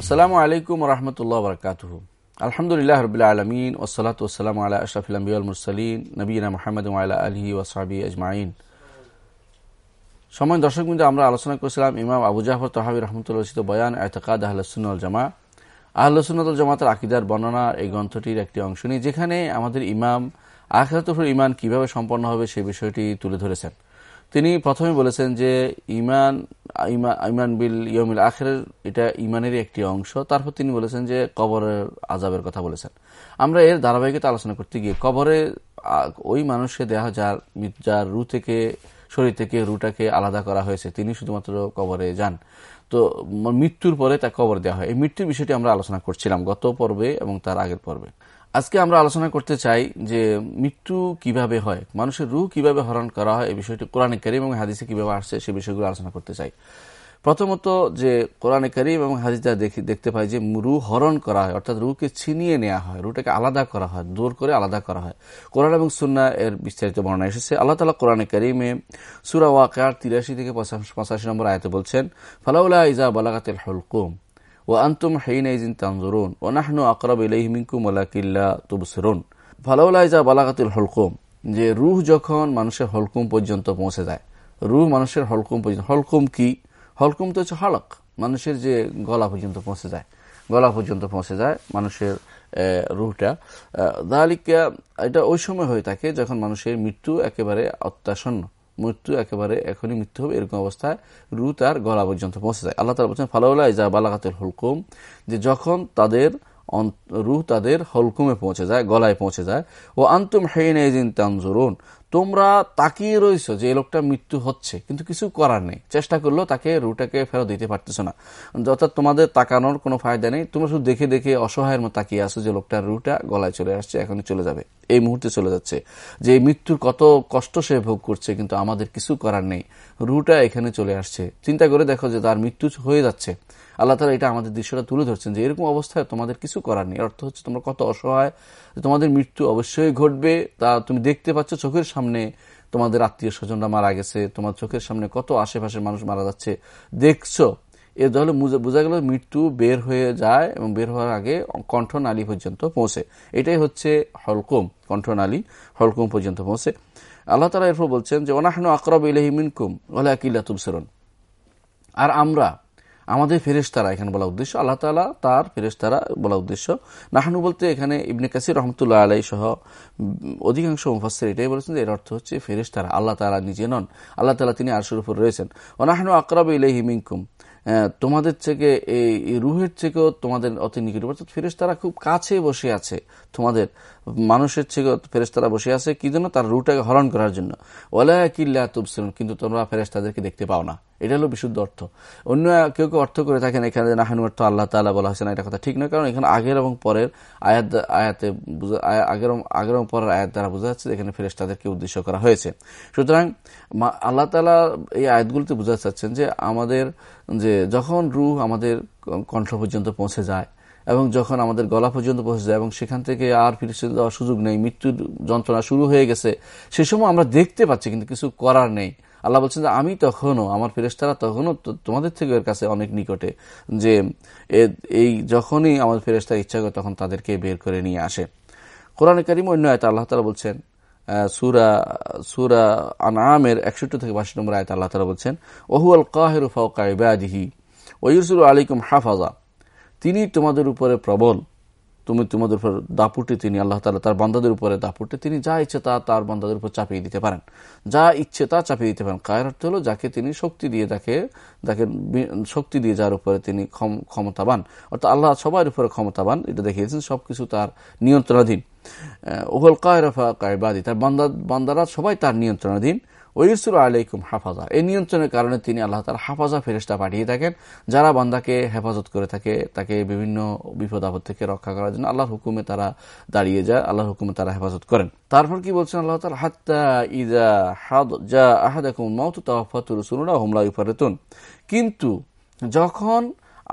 আসসালামু আলাইকুম রহমতুল্লাহ বরকাত আলহামদুলিল্লাহ রবিল আলমিন ওসলাত ওসালাম আল্লাহ আশরাফিল মুরসালিন নবীনা মোহাম্মদ আলহি ওসাবি আজমাইন। সময় দর্শক বিন্দু আমরা আলোচনা করেছিলাম ইমাম আবু জাফর তহাবি রহমতুল্লাহ রচিত বয়ান, এতকাদ আহলসুল জামা আহলসুল জামাতের আকিদার বর্ণনা এই গ্রন্থটির একটি অংশ নিয়ে, যেখানে আমাদের ইমাম আখরাতুফর ইমান কীভাবে সম্পন্ন হবে সেই বিষয়টি তুলে ধরেছেন। তিনি প্রথমে বলেছেন যে ইমান ইমান বিল ইয়মিল আখের এটা ইমানেরই একটি অংশ। তারপর তিনি বলেছেন যে কবরের আজাবের কথা বলেছেন। আমরা এর ধারাবাহিকতা আলোচনা করতে গিয়ে কবরে ওই মানুষকে দেওয়া যার যার রু থেকে, শরীর থেকে রুটাকে আলাদা করা হয়েছে, তিনি শুধুমাত্র কবরে যান। তো মৃত্যুর পরে তা কবর দেওয়া হয়। এই মৃত্যুর বিষয়টি আমরা আলোচনা করছিলাম গত পর্বে এবং তার আগের পর্বে। আজকে আমরা আলোচনা করতে চাই যে মৃত্যু কীভাবে হয়, মানুষের রুহ কীভাবে হরণ করা হয়, এই বিষয়টি কোরআনে করিম এবং হাদিসে কীভাবে আসছে সে বিষয়গুলো আলোচনা করতে চাই। প্রথমত যে কোরআনে করিম এবং হাদিসা দেখতে পাই যে রু হরণ করা হয়, অর্থাৎ রুকে ছিনিয়ে নেওয়া হয় রুটাকে আলাদা করা হয় দূর করে আলাদা করা হয়। কোরআন এবং সুন্না এর বিস্তারিত বর্ণনা এসেছে। আল্লাহ তালা কোরআনে করিমে সুরা ওয়াকার তিরাশি থেকে পঁচাশি নম্বর আয়তে বলছেন, ফালাউলা ইজা বালাগাতেল হলকুম ও আন্তুম হাইনাইজিন তানজরুন ও নাহনু আকরাব ইলাইহিমিনকুম ওয়ালাকিল্লা তুবসিরুন ফালাউলাইজা বালাগাতুল হলকুম যে রুহ যখন মানুষের হলকুম পর্যন্ত পৌঁছে যায়, রুহ মানুষের হলকুম পর্যন্ত, হলকুম কি? হলকুম তো হচ্ছে হলক, মানুষের যে গলা পর্যন্ত পৌঁছে যায়, গলা পর্যন্ত পৌঁছে যায় মানুষের রুহটা। দালিকা, এটা ওই সময় হয়ে থাকে যখন মানুষের মৃত্যু একেবারে অত্যাসন্ন। মৃত্যু একেবারে এখনই মৃত্যু হবে, এরকম অবস্থায় রু তার গলা পর্যন্ত পৌঁছে যায়। আল্লাহ তালা বলছেন ফালাউল্লাহ ইজা বালাকাতের হলকুম যে যখন তাদের রুহ তাদের হলকুমে পৌঁছে যায়, গলায় পৌঁছে যায়। ও আন্তুম হেইন এজিন তানজুরুন তোমরা তাকিয়ে রয়েছো যে লোকটা মৃত্যু হচ্ছে, কিন্তু কিছু করার নেই। চেষ্টা করলেও তাকে রুটাকে ফেরত দিতে পারতেছো না। অর্থাৎ তোমাদের তাকানোর কোনো ফায়দা নেই। তোমরা শুধু দেখে দেখে অসহায়ের মতো তাকিয়ে আসো যে লোকটার রুটা গলায় চলে আসছে, এখনই চলে যাবে। এই মুহূর্তে চলে যাচ্ছে। যে মৃত্যুর কত কষ্ট সে ভোগ করছে, কিন্তু আমাদের কিছু করার নেই। রুটা এখানে চলে আসছে। চিন্তা করে দেখো যে তার মৃত্যু হয়ে যাচ্ছে। আল্লাহ তালা এটা আমাদের দৃশ্যটা তুলে ধরছেন যে এরকম অবস্থায় তোমাদের কিছু করার নেই। অর্থ হচ্ছে তোমরা কত অসহায় তোমাদের মৃত্যু অবশ্যই ঘটবে। তা তুমি দেখতে পাচ্ছ চোখের সামনে তোমাদের আত্মীয় স্বজনরা মারা গেছে, তোমার চোখের সামনে কত আশেপাশের মানুষ মারা যাচ্ছে। দেখছ? এর তাহলে বোঝা গেল মৃত্যু বের হয়ে যায় এবং বের হওয়ার আগে কণ্ঠনালী পর্যন্ত পৌঁছে। এটাই হচ্ছে হলকুম, কণ্ঠনালী হলকুম পর্যন্ত পৌঁছে। আল্লাহ তালা এরপর বলছেন যে ওনাহানু আকরব ইলাহি মিনকুম ওলা কিল্লা তুবসরন। আর আমরা আমাদের ফেরেশতারা এখানে বলা উদ্দেশ্য, আল্লাহ তালা তার ফেরেশতারা বলা উদ্দেশ্য। নাহানু বলতে এখানে ইবনে কাসির রহমতুল্লাহ আলাই সহ অধিকাংশ মুফাসের এটাই বলেছেন যে এর অর্থ হচ্ছে ফেরেশতারা, আল্লাহ তালা নিজে নন, আল্লাহ তালা তিনি আরশুর উপর রয়েছেন। ও নাহানু আকরাব ইলাহি মিনকুম। তোমাদের থেকে এই রুহের থেকেও তোমাদের অতি নিকট অর্থাৎ ফেরেশতারা খুব কাছে বসে আছে তোমাদের, মানুষের থেকে ফেরেশতারা বসে আছে। কি জন্য? তার রুটাকে হরণ করার জন্য। ওলা কিল্লা তুবসিলন কিন্তু তোমরা ফেরেশতাদেরকে দেখতে পাও না। এটা হলো বিশুদ্ধ অর্থ। অন্য কেউ কেউ অর্থ করে থাকেন এখানে নাহানু অর্থ আল্লাহ তালা বলা হয়েছে না, এটা কথা ঠিক নয়, কারণ এখানে আগের এবং পরের আয়াত আয়াতে আগের আগের এবং পরের আয়াত দ্বারা বোঝা যাচ্ছে এখানে ফেরেস তাদেরকে উদ্দেশ্য করা হয়েছে। সুতরাং আল্লাহ তালা এই আয়াতগুলিতে বোঝা চাচ্ছেন যে আমাদের যে যখন রুহ আমাদের কণ্ঠ পর্যন্ত পৌঁছে যায় এবং যখন আমাদের গলা পর্যন্ত পৌঁছে যায় এবং সেখান থেকে আর ফিরে দেওয়ার সুযোগ নেই, মৃত্যুর যন্ত্রণা শুরু হয়ে গেছে, সে সময় আমরা দেখতে পাচ্ছি কিন্তু কিছু করার নেই। আল্লাহ বলছেন যে, আমি তখনও, আমার ফেরেস্তারা তখনও তোমাদের থেকে এর কাছে অনেক নিকটে, যে এই যখনই আমার ফেরেস্তা ইচ্ছা করে তখন তাদেরকে বের করে নিয়ে আসে। কোরআন করিম অন্য আয়তা আল্লাহ তালা বলছেন সুরা সুরা আনামের একষট্টি থেকে বাষট্টি নম্বর আয়তা আল্লাহ তালা বলছেন, ওহুয়াল কাহের ফাউকাইবাদিহি ওয়ুরসুল আলিকুম হাফাজা। তিনি তোমাদের উপরে প্রবল তুমি তোমাদের উপর দাপুটে তিনি, আল্লাহ তালা তার বান্দাদের উপরে দাপুটে তিনি যা ইচ্ছে তা তার বান্দাদের উপর চাপিয়ে দিতে পারেন। যা ইচ্ছে তা চাপিয়ে দিতে পারেন। কায়ের অর্থ হলো যাকে তিনি শক্তি দিয়ে তাকে তাকে শক্তি দিয়ে যার উপরে তিনি ক্ষমতাবান। অর্থাৎ আল্লাহ সবার উপরে ক্ষমতাবান, এটা দেখিয়েছেন, সবকিছু তার নিয়ন্ত্রণাধীন। ওহল কায়রফা কায়বাদি, তার বান্দা, বান্দারা সবাই তার নিয়ন্ত্রণাধীন। ওয়ুসুর আলাইকুম হাফাজা। এই নিয়ন্ত্রণের কারণে তিনি আল্লাহ তার হাফাজা ফেরেস্তা পাঠিয়ে থাকেন, যারা বান্দাকে হেফাজত করে থাকে, তাকে বিভিন্ন বিপদ আপদ থেকে রক্ষা করার জন্য আল্লাহর হুকুমে তারা দাঁড়িয়ে যায়, আল্লাহর হুকুমে তারা হেফাজত করেন। তারপর কি বলছেন আল্লাহ তাল হাত্তা ইদা হাদ যা আহাদাকুম মাউত সুনুনা হুমলা ইফারেতুন কিন্তু যখন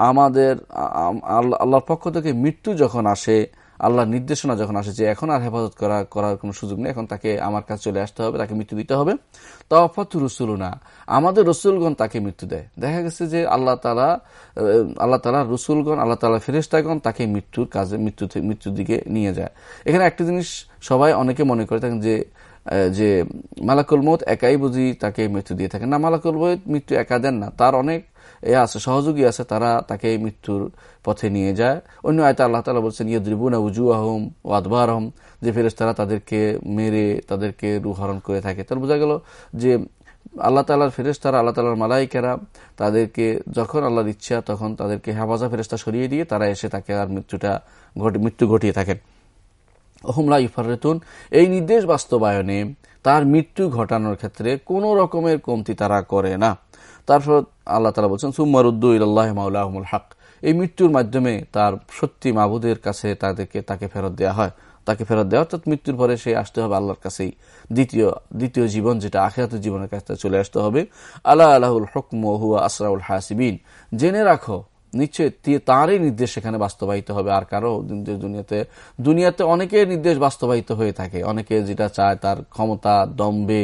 আমাদের আল্লাহর পক্ষ থেকে মৃত্যু যখন আসে আল্লাহর নির্দেশনা যখন আসে যে এখন আর হেফাজত করা, করার কোনো সুযোগ নেই, এখন তাকে আমার কাছে চলে আসতে হবে, তাকে মৃত্যু দিতে হবে। তফাত রসুল না আমাদের রসুলগণ তাকে মৃত্যু দেয়। দেখা গেছে যে আল্লাহ তালা আল্লাহ তালা রসুলগণ, আল্লাহ তালা ফেরেস্তাগণ তাকে মৃত্যুর কাজে, মৃত্যু মৃত্যুর দিকে নিয়ে যায়। এখানে একটা জিনিস সবাই অনেকে মনে করে থাকেন যে যে মালাকুল মত একাই বুঝি তাকে মৃত্যু দিয়ে থাকেন। না, মালাকুল মত মৃত্যু একা দেন না। তার অনেক এ আছে, সহযোগী আছে, তারা তাকে মৃত্যুর পথে নিয়ে যায়। অন্য আয়তা আল্লাহ তালা বলছেন, ইয়দ্রিবুনা উজু আহম ও আদবার আহম যে ফেরেস তারা তাদেরকে মেরে, তাদেরকে রুহরণ করে থাকে। তার বোঝা গেল যে আল্লাহ তালার ফেরেস্তারা আল্লাহ তালার মালাইকেরা তাদেরকে যখন আল্লাহর ইচ্ছা তখন তাদেরকে হেফাজা ফেরেস্তা সরিয়ে দিয়ে তারা এসে তাকে আর মৃত্যুটা মৃত্যু ঘটিয়ে থাকেন। ওহমলা ইফারেতুন এই নির্দেশ বাস্তবায়নে তার মৃত্যু ঘটানোর ক্ষেত্রে কোনো রকমের কমতি তারা করে না। তারপর আল্লাহ তালা বলছেন সুম্মারুদ্দু ইল্লাহ মাউলাহমুল হক। এই মৃত্যুর মাধ্যমে তার সত্যি মাবুদের কাছে তাদেরকে, তাকে ফেরত দেওয়া হয়। তাকে ফেরত দেওয়া অর্থাৎ মৃত্যুর পরে সে আসতে হবে আল্লাহর কাছেই। দ্বিতীয় দ্বিতীয় জীবন যেটা আখেরাত জীবনের কাছে চলে আসতে হবে। আল্লাহ আল্লাহুল হকম আসরাউল হাসিবিন। জেনে রাখো নিশ্চয় তাঁরই নির্দেশ সেখানে বাস্তবায়িত হবে। আর কারও দুনিয়াতে দুনিয়াতে অনেকের নির্দেশ বাস্তবায়িত হয়ে থাকে। অনেকে যেটা চায় তার ক্ষমতা দম্বে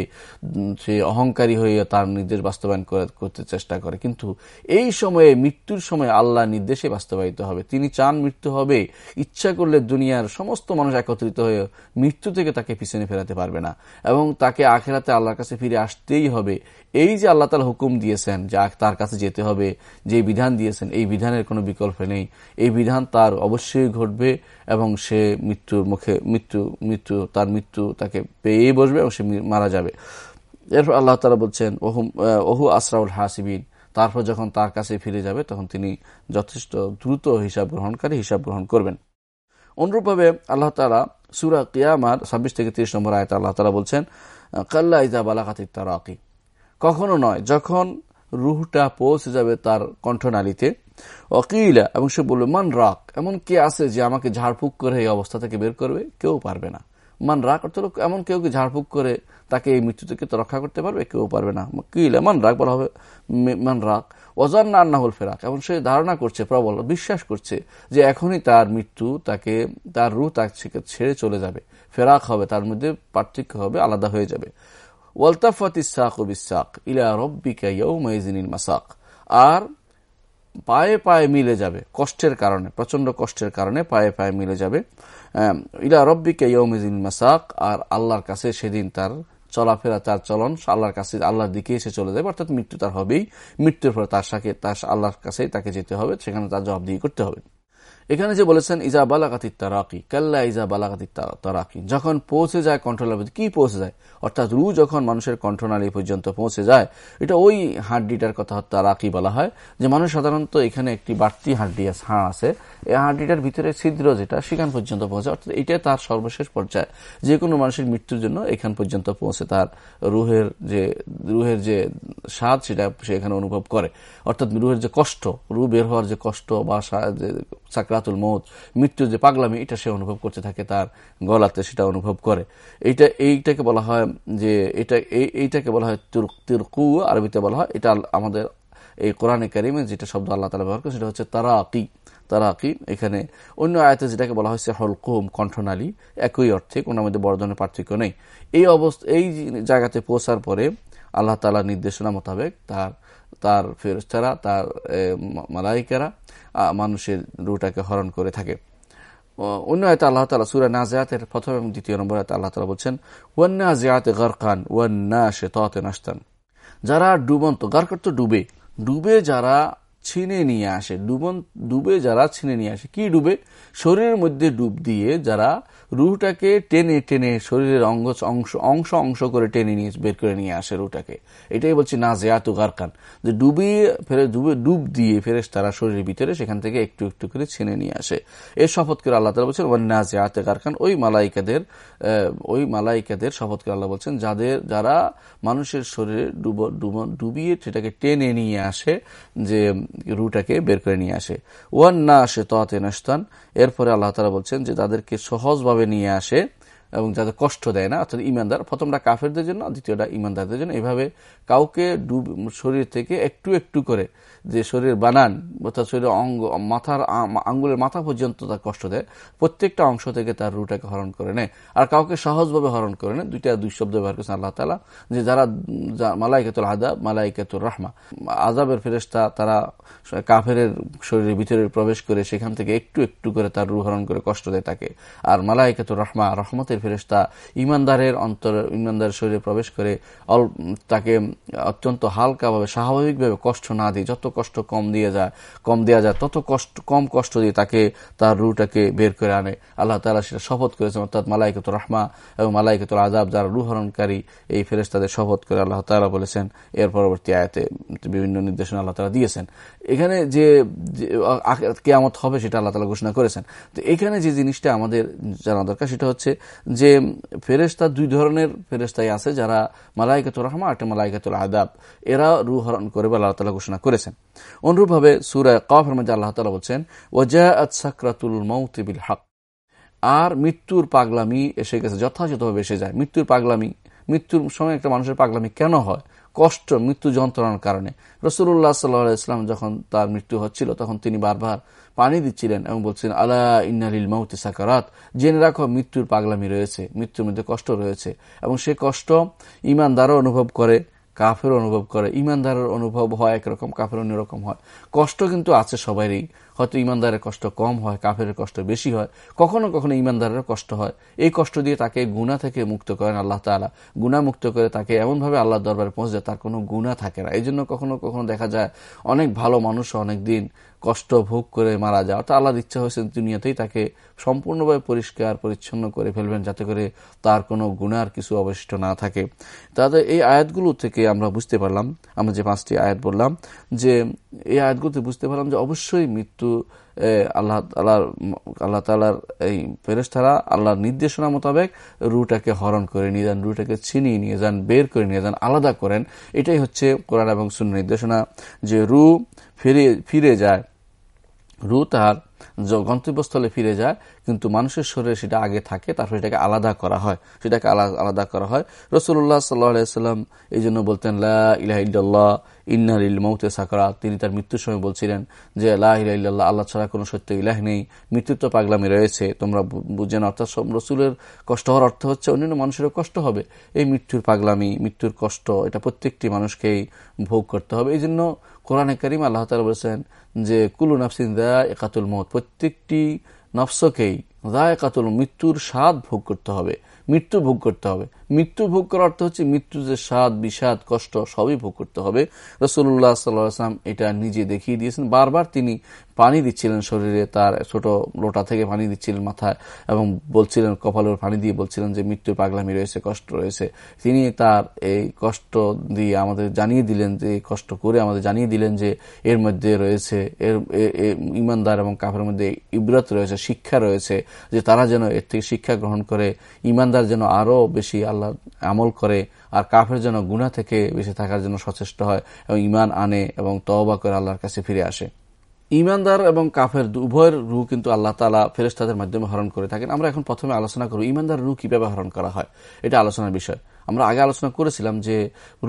সে অহংকারী হয়ে তার নির্দেশ বাস্তবায়ন করতে চেষ্টা করে। কিন্তু এই সময়ে, মৃত্যুর সময় আল্লাহ নির্দেশে বাস্তবায়িত হবে। তিনি চান মৃত্যু হবে। ইচ্ছা করলে দুনিয়ার সমস্ত মানুষ একত্রিত হয়ে মৃত্যু থেকে তাকে পিছনে ফেরাতে পারবে না। এবং তাকে আখেরাতে আল্লাহর কাছে ফিরে আসতেই হবে। এই যে আল্লাহ তালা হুকুম দিয়েছেন যে তার কাছে যেতে হবে, যে বিধান দিয়েছেন, এই বিধানের কোনো বিকল্প নেই। এই বিধান তার অবশ্যই ঘটবে এবং সে মৃত্যুর মুখে, মৃত্যু মৃত্যু, তার মৃত্যু তাকে পেয়ে বসবে এবং সে মারা যাবে। এরপর আল্লাহ তালা বলছেন ওহু ওহু আসরাউল হাসিবিন। তারপর যখন তার কাছে ফিরে যাবে, তখন তিনি যথেষ্ট দ্রুত হিসাব গ্রহণকারী হিসাব গ্রহণ করবেন। অনুরূপভাবে আল্লাহ তালা সুরা কিয়ামার ছাব্বিশ থেকে তিরিশ নম্বর আয়তা আল্লাহ তালা বলছেন, কাল্লা ইজা বালাকাতিক তারাকি কখনো নয়, যখন রুহটা পৌঁছে যাবে তার কণ্ঠনালীতে। অকিলা, এবং সে বলবে মান রাক? এমন কে আছে যে আমাকে ঝাড়ফুঁক করে এই অবস্থা থেকে বের করবে? কেউ পারবে না। মান রাক? অর্থ এমন কেউ কি ঝাড়ফুঁক করে তাকে এই মৃত্যু থেকে রক্ষা করতে পারবে? কেউ পারবে না। কিলা মান রাগ বলা হবে মান রাক? অজান না না হল ফেরাক। এবং সে ধারণা করছে, প্রবল বিশ্বাস করছে যে এখনই তার মৃত্যু তাকে, তার রু তাকে ছেড়ে চলে যাবে। ফেরাক হবে, তার মধ্যে পার্থক্য হবে, আলাদা হয়ে যাবে। ওয়ালতাফাত ইসাক বিসাক ইলা রব্বিকা ইয়ৌমাইজিনিল মাসাক আর পায়ে পায়ে মিলে যাবে কষ্টের কারণে প্রচণ্ড কষ্টের কারণে পায়ে পায়ে মিলে যাবে। ইলা রব্বিকে ইয়ৌমিজিন মাসাক, আর আল্লাহর কাছে সেদিন তার চলাফেরা, তার চলন আল্লাহর কাছে, আল্লাহর দিকে এসে চলে যাবে। অর্থাৎ মৃত্যু তার হবেই। মৃত্যুর পরে তার সাথে তার আল্লাহর কাছেই তাকে যেতে হবে, সেখানে তার জবাবদিহি করতে হবে। এখানে যে বলেছেন, ইজা বালাকাতি তারাকি কাল্লা ইজা বালাকাতি তারাকি। যখন পৌঁছে যায় কণ্ঠনালী কি পৌঁছে যায়? অর্থাৎ রু যখন মানুষের কণ্ঠনালী পর্যন্ত পৌঁছে যায়, এটা ওই হাড্ডিটার কথা তারাকি বলা হয়, যে মানুষ সাধারণত এখানে একটি বাড়তি হাড্ডি হাড় আছে। এই হাড্ডিটার ভিতরে ছিদ্র যেটা, সেখান পর্যন্ত পৌঁছে, অর্থাৎ এটাই তার সর্বশেষ পর্যায়ে। যে কোনো মানুষের মৃত্যুর জন্য এখান পর্যন্ত পৌঁছে তার রুহের যে রুহের যে স্বাদ, সেটা সে এখানে অনুভব করে। অর্থাৎ রুহের যে কষ্ট, রু বের হওয়ার যে কষ্ট বা সাকরাতুল মত মৃত্যুর যে পাগলামি, এটা সে অনুভব করতে থাকে তার গলাতে, সেটা অনুভব করে। এইটা, এইটাকে বলা হয় যে, এটা এইটাকে বলা হয় তুর, তিরকু, আরবিতে বলা হয়, এটা আমাদের এই কোরআনে কারিমে যেটা শব্দ আল্লাহ তালা ব্যবহার করে, সেটা হচ্ছে তারাকি তারাকি। এখানে অন্য আয়তে যেটাকে বলা হয়েছে হলকুম কণ্ঠনালী, একই অর্থে কোনো মধ্যে বর্ধনের পার্থক্য নেই। এই অবস্থা, এই জায়গাতে পৌঁছার পরে আল্লাহ তালার নির্দেশনা মোতাবেক তার তার ফেরস্তারা তার মালাইকারা মানুষের রুটাকে হরণ করে থাকে। অন্য আয়তা আল্লাহ তালা সুরা নাজিয়াতের প্রথম এবং দ্বিতীয় নম্বর আয়তা আল্লাহ তালা বলছেন ওয়ান্না জিয়াতে গরকান সে ততে নাস্তান যারা ডুবন্ত, গারকার তো ডুবে। ডুবে যারা ছিনে নিয়ে আসে, ডুবন, ডুবে যারা ছিনে নিয়ে আসে, কি ডুবে? শরীরের মধ্যে ডুব দিয়ে যারা রুহটাকে টেনে টেনে শরীরের অঙ্গ, অংশ অংশ অংশ করে টেনে নিয়ে, বের করে নিয়ে আসে রুহটাকে। এটাই বলছি না জেয়াতু গারকান। যে ডুবিয়ে ফেরে, ডুবে, ডুব দিয়ে ফেরেস তারা শরীরের ভিতরে সেখান থেকে একটু একটু করে ছিনে নিয়ে আসে। এর শপথ করে আল্লাহ তালা বলছেন, ওয়ান না জেয়াতে গারকান। ওই মালাইকাদের ওই মালাইকাদের শপথ করে আল্লাহ বলছেন, যাদের, যারা মানুষের শরীরে ডুব ডুবিয়ে সেটাকে টেনে নিয়ে আসে, যে রুটাকে বের করে নিয়ে আসে। ওয়ান না আসে ততে নাস্তান এরপরে আল্লাহ তালা বলছেন যে তাদেরকে সহজভাবে নিয়ে আসে এবং যাদের কষ্ট দেয় না, অর্থাৎ ইমানদার প্রথমটা কাফেরদের জন্য, দ্বিতীয়টা ইমানদারদের জন্য। এভাবে কাউকে ডুব, শরীর থেকে একটু একটু করে যে শরীর বানান, অর্থাৎ শরীরের অঙ্গ, মাথার আঙ্গুলের মাথা পর্যন্ত তার কষ্ট দেয়, প্রত্যেকটা অংশ থেকে তার রুটাকে হরণ করে নেয়। আর কাউকে সহজভাবে হরণ করে নেয়, দুইটা দুই শব্দ ব্যবহার করেছেন আল্লাহ তালা যে যারা মালাইকেতুল আদাব মালাইকেতুল রহমা আজাবের ফেরেস্তা তারা কাফের শরীরের ভিতরে প্রবেশ করে সেখান থেকে একটু একটু করে তার রু হরণ করে কষ্ট দেয় তাকে। আর মালাইকেতুর রহমা, রহমতের ফেরেস্তা ইমানদারের অন্তর, ইমানদারের শরীরে প্রবেশ করে তাকে অত্যন্ত হালকাভাবে, স্বাভাবিকভাবে কষ্ট না দিয়ে, যত কষ্ট কম দিয়ে যায় কম দেওয়া যায় তত কষ্ট, কম কষ্ট দিয়ে তাকে, তার রুটাকে বের করে আনে। আল্লাহ তালা সেটা শপথ করেছেন, অর্থাৎ মালাইকত রহমা এবং মালাইকত আজাব যারা রুহরণকারী এই ফেরেস্তাদের শপথ করে আল্লাহ তালা বলেছেন। এর পরবর্তী আয়াতে বিভিন্ন নির্দেশনা আল্লাহ তালা দিয়েছেন। এখানে যে কেয়ামত হবে সেটা আল্লাহ তালা ঘোষণা করেছেন। তো এখানে যে জিনিসটা আমাদের জানা দরকার সেটা হচ্ছে যে ফেরেস্তা দুই ধরনের ফেরেস্তাই আছে যারা মালাইকাতুর রহমা একটা মালাইকাতুল আদাব এরা রুহরণ করে বা আল্লাহ তালা ঘোষণা করেছেন। অনুরূপভাবে সুরায় কফের মধ্যে আল্লাহ তালা বলছেন ওজা সাকরাতুল মৌতিবিল হক আর মৃত্যুর পাগলামি এসে গেছে, যথাযথভাবে এসে যায়। মৃত্যুর পাগলামি, মৃত্যুর সময় একটা মানুষের পাগলামি কেন হয়? কষ্ট, মৃত্যু যন্ত্রণার কারণে। রসুল্লাহ সাল্লাহ ইসলাম যখন তার মৃত্যু হচ্ছিল, তখন তিনি বারবার পানি দিচ্ছিলেন এবং বলছিলেন, আলা ইন্নারিল মাউতি সাকারাত। জেনে রাখো, মৃত্যুর পাগলামি রয়েছে, মৃত্যুর মধ্যে কষ্ট রয়েছে এবং সে কষ্ট ইমানদারও অনুভব করে। কাফের অনুভব করে, ইমানদারের অনুভব হয়, একরকম কাফের অন্যরকম হয়। কষ্ট কিন্তু আছে সবারই হয়তো ইমানদারের কষ্ট কম হয় কাফের কষ্ট বেশি হয়। কখনো কখনো ইমানদারের কষ্ট হয়। এই কষ্ট দিয়ে তাকে গুণা থেকে মুক্ত করেন আল্লাহ তালা গুণা মুক্ত করে তাকে এমনভাবে আল্লাহ দরবারে পৌঁছে তার কোনো গুণা থাকে না। এই জন্য কখনো কখনো দেখা যায় অনেক ভালো মানুষ অনেক দিন কষ্ট ভোগ করে মারা যায় অর্থাৎ আল্লাহর ইচ্ছা হয়েছে দুনিয়াতেই তাকে সম্পূর্ণভাবে পরিষ্কার, পরিচ্ছন্ন করে ফেলবেন, যাতে করে তার কোনো গুণার কিছু অবশিষ্ট না থাকে। তাদের এই আয়াতগুলো থেকে আমরা বুঝতে পারলাম, আমরা যে পাঁচটি আয়াত বললাম, যে এই আয়াতগুলোতে বুঝতে পারলাম যে অবশ্যই মৃত্যু আল্লাহ আল্লাহ আল্লাহ তালার এই ফেরেস্তারা আল্লাহর নির্দেশনা মোতাবেক রুটাকে হরণ করে নিয়ে যান রুটাকে ছিনিয়ে নিয়ে যান, বের করে নিয়ে যান, আলাদা করেন। এটাই হচ্ছে কোরআন এবং শূন্য নির্দেশনা, যে রু ফিরে ফিরে যায় রু তার গন্তব্যস্থলে ফিরে যায় কিন্তু মানুষের শরীরে সেটা আগে থাকে, তারপর এটাকে আলাদা করা হয়। সেটাকে আলাদা করা হয়। রসুল্লাহ সাল্লাম এই জন্য বলতেন লাহ ইন্নারিল মৌতে সাকরা। তিনি তার মৃত্যুর সময় বলছিলেন যে আল্লাহ আল্লাহ ছাড়া কোনো সত্য ইলাহ নেই। মৃত্যুর তো পাগলামি রয়েছে, তোমরা বুঝেন অর্থাৎ রসুলের কষ্ট হওয়ার অর্থ হচ্ছে অন্যান্য মানুষেরও কষ্ট হবে। এই মৃত্যুর পাগলামি, মৃত্যুর কষ্ট, এটা প্রত্যেকটি মানুষকেই ভোগ করতে হবে। এই জন্য কোরআনে করিম আল্লাহ তালা বলেছেন যে, কুলু নাফসিন দা একাতুল মত প্রত্যেকটি নফসকেই দা একাতুল মৃত্যুর স্বাদ ভোগ করতে হবে, মৃত্যু ভোগ করতে হবে। মৃত্যু ভোগ করার অর্থ হচ্ছে মৃত্যু যে স্বাদ, বিষাদ, কষ্ট সবই ভোগ করতে হবে। রসুল্লাহ সাল্লাম এটা নিজে দেখিয়ে দিয়েছেন। বারবার তিনি পানি দিচ্ছিলেন শরীরে তার ছোট লোটা থেকে পানি দিচ্ছিলেন মাথায় এবং বলছিলেন, কপালের পানি দিয়ে বলছিলেন যে, মৃত্যুর পাগলামি রয়েছে, কষ্ট রয়েছে। তিনি তার এই কষ্ট দিয়ে আমাদের জানিয়ে দিলেন যে কষ্ট করে আমাদের জানিয়ে দিলেন যে, এর মধ্যে রয়েছে, এর ইমানদার এবং কাফের মধ্যে ইব্রত রয়েছে, শিক্ষা রয়েছে, যে তারা যেন এর থেকে শিক্ষা গ্রহণ করে, ইমানদার যেন আরও বেশি আল্লাহ আমল করে, আর কাফের যেন গুণা থেকে বেঁচে থাকার জন্য সচেষ্ট হয় এবং ইমান আনে এবং তওবা করে আল্লাহর কাছে ফিরে আসে। ইমানদার এবং কাফের উভয়ের রু কিন্তু আল্লাহ তালা ফেরেস্তাদের মাধ্যমে হরণ করে থাকেন। আমরা এখন প্রথমে আলোচনা করব ইমানদার রু কীভাবে হরণ করা হয়। এটা আলোচনার বিষয়। আমরা আগে আলোচনা করেছিলাম যে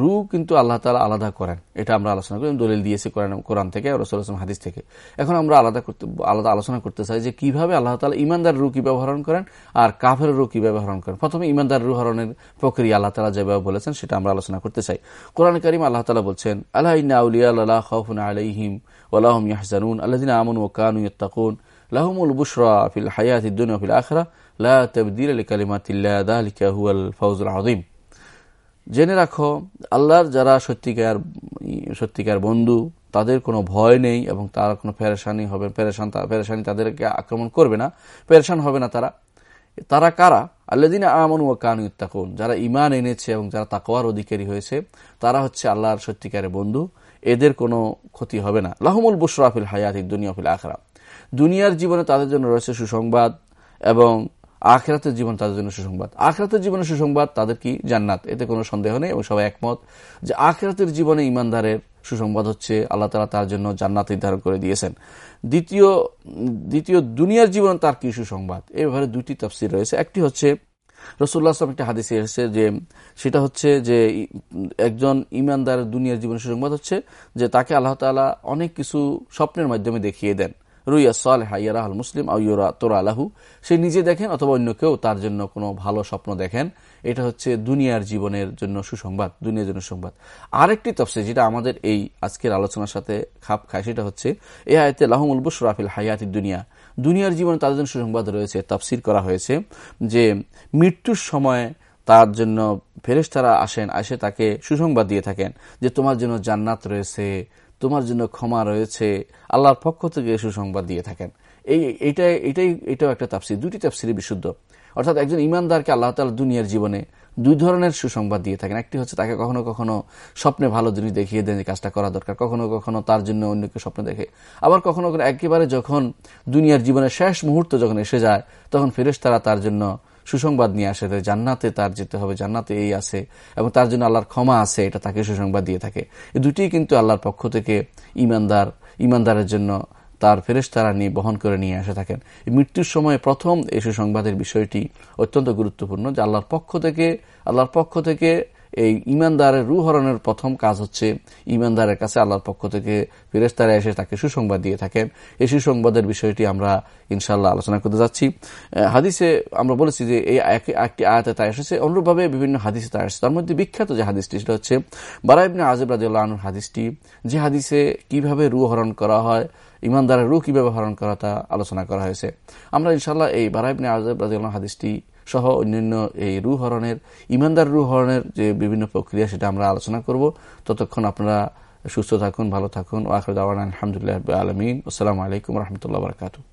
রু কিন্তু আল্লাহ তালা আলাদা করেন। এটা আমরা আলোচনা করি দলিল দিয়েছি কোরআন কোরআন থেকে, রসুল হাদিস থেকে। এখন আমরা আলাদা করতে, আলাদা আলোচনা করতে চাই যে কীভাবে আল্লাহ তালা ইমানদার রু কীভাবে হরণ করেন আর কাফের রু কীভাবে হরণ করেন। প্রথমে ইমানদার রু হরণের প্রক্রিয়া আল্লাহ তালা যেভাবে বলেছেন সেটা আমরা আলোচনা করতে চাই। কোরআন করিম আল্লাহ তালা বলছেন আল্লাহ আউলিয়া আল্লাহ খফুন আলাইহিম ওলাহম ইয়াহজানুন। আল্লাদিন আমন ও কানু ইত্তাকুন। লাহমুল বুশরা ফিল হায়াত দুনিয়া ফিল আখরা। লা তাবদিল লিকালিমাতিল্লাহ যালিকা হুয়াল ফাউজুল আযীম। জেনে রাখো, আল্লাহর যারা সত্যিকার সত্যিকার বন্ধু, তাদের কোনো ভয় নেই এবং তারা কোনো ফেরেশানি হবে ফেরেশান ফেরেশানি তাদেরকে আক্রমণ করবে না, পেরেশান হবে না তারা। তারা কারা? আল্লাদিন আমন ও কানু ইত্তাকুন। যারা ইমান এনেছে এবং যারা তাকওয়ার অধিকারী হয়েছে, তারা হচ্ছে আল্লাহর সত্যিকারের বন্ধু। এদের কোনো ক্ষতি হবে না। লাহমুল বুশরাফিল হায়াত দুনিয়াফিল আখরা। দুনিয়ার জীবনে তাদের জন্য রয়েছে সুসংবাদ এবং আখরাতের জীবন তাদের জন্য সুসংবাদ। আখরাতের জীবনে সুসংবাদ তাদের কি? জান্নাত। এতে কোনো সন্দেহ নেই এবং সবাই একমত যে আখরাতের জীবনে ইমানদারের সুসংবাদ হচ্ছে আল্লাহ তালা তার জন্য জান্নাত নির্ধারণ করে দিয়েছেন। দ্বিতীয় দ্বিতীয় দুনিয়ার জীবন তার কি সুসংবাদ? এ ব্যাপারে দুটি তফসির রয়েছে। একটি হচ্ছে রসুল্লাহ আসলাম একটা হাদিসে এসেছে যে, সেটা হচ্ছে যে একজন ইমানদার দুনিয়ার জীবন সুসংবাদ হচ্ছে যে তাকে আল্লাহ তালা অনেক কিছু স্বপ্নের মাধ্যমে দেখিয়ে দেন। রুইয়া সালেহা হাইয়ারা আল মুসলিম আউরা তোরা আলাহু সে নিজে দেখেন অথবা অন্য কেউ তার জন্য কোনো ভালো স্বপ্ন দেখেন। এটা হচ্ছে দুনিয়ার জীবনের জন্য সুসংবাদ, দুনিয়ার জন্য সংবাদ আরেকটি তফসে যেটা আমাদের এই আজকের আলোচনার সাথে খাপ খায়, সেটা হচ্ছে, এ আয়তে লাহমুল বুসরাফিল হায়াতি দুনিয়া। দুনিয়ার জীবনে তাদের জন্য সুসংবাদ রয়েছে তাফসির করা হয়েছে যে মৃত্যুর সময় তার জন্য ফেরেশতারা আসেন আসে তাকে সুসংবাদ দিয়ে থাকেন যে তোমার জন্য জান্নাত রয়েছে। তোমার জন্য ক্ষমা রয়েছে। আল্লাহর পক্ষ থেকে সুসংবাদ দিয়ে থাকেন। এই এটাই এটাই এটাও একটা তাফসির। দুটি তাফসিরই বিশুদ্ধ। অর্থাৎ একজন ইমানদারকে আল্লাহ তালা দুনিয়ার জীবনে দুই ধরনের সুসংবাদ দিয়ে থাকেন। একটি হচ্ছে তাকে কখনো কখনো স্বপ্নে ভালো জিনিস দেখিয়ে দেন যে কাজটা করা দরকার। কখনো কখনো তার জন্য অন্যকে স্বপ্ন দেখে। আবার কখনো কখনো একেবারে যখন দুনিয়ার জীবনের শেষ মুহূর্ত যখন এসে যায়, তখন ফেরেস তারা তার জন্য সুসংবাদ নিয়ে আসে জান্নাতে তার যেতে হবে, জান্নাতে এই আছে এবং তার জন্য আল্লাহর ক্ষমা আছে, এটা তাকে সুসংবাদ দিয়ে থাকে। এই দুটি কিন্তু আল্লাহর পক্ষ থেকে ইমানদার, ইমানদারের জন্য তার ফেরেস তারা নিয়ে বহন করে নিয়ে আসে থাকেন। মৃত্যুর সময় প্রথম এই সুসংবাদের বিষয়টি অত্যন্ত গুরুত্বপূর্ণ যে আল্লাহর পক্ষ থেকে, আল্লাহর পক্ষ থেকে এই ইমানদারের রুহরণের প্রথম কাজ হচ্ছে ইমানদারের কাছে আল্লাহর পক্ষ থেকে ফেরেস্তারা এসে তাকে সুসংবাদ দিয়ে থাকেন। এই সুসংবাদের বিষয়টি আমরা ইনশাল্লাহ আলোচনা করতে যাচ্ছি। হাদিসে আমরা বলেছি যে এই একটি আয়াতে তা এসেছে। অনুরূপভাবে বিভিন্ন হাদিসে তা এসেছে। তার মধ্যে বিখ্যাত যে হাদিসটি, সেটা হচ্ছে বারাইবনে আজব রাজিউল্লাহ হাদিসটি। যে হাদিসে কীভাবে রু হরণ করা হয়, ইমানদারের রু কীভাবে হরণ করা তা আলোচনা করা হয়েছে। আমরা ইনশাল্লাহ এই বারাইবনে আজব রাজিউল্লাহ হাদিসটি সহ অন্যান্য এই রু হরণের, ইমানদার রু হরণের যে বিভিন্ন প্রক্রিয়া সেটা আমরা আলোচনা করব। ততক্ষণ আপনারা সুস্থ থাকুন, ভালো থাকুন। ও আখর দাওয়ান আলহামদুলিল্লাহ আলমিন। আসসালামু আলাইকুম রহমতুল্লাহ বারকাতু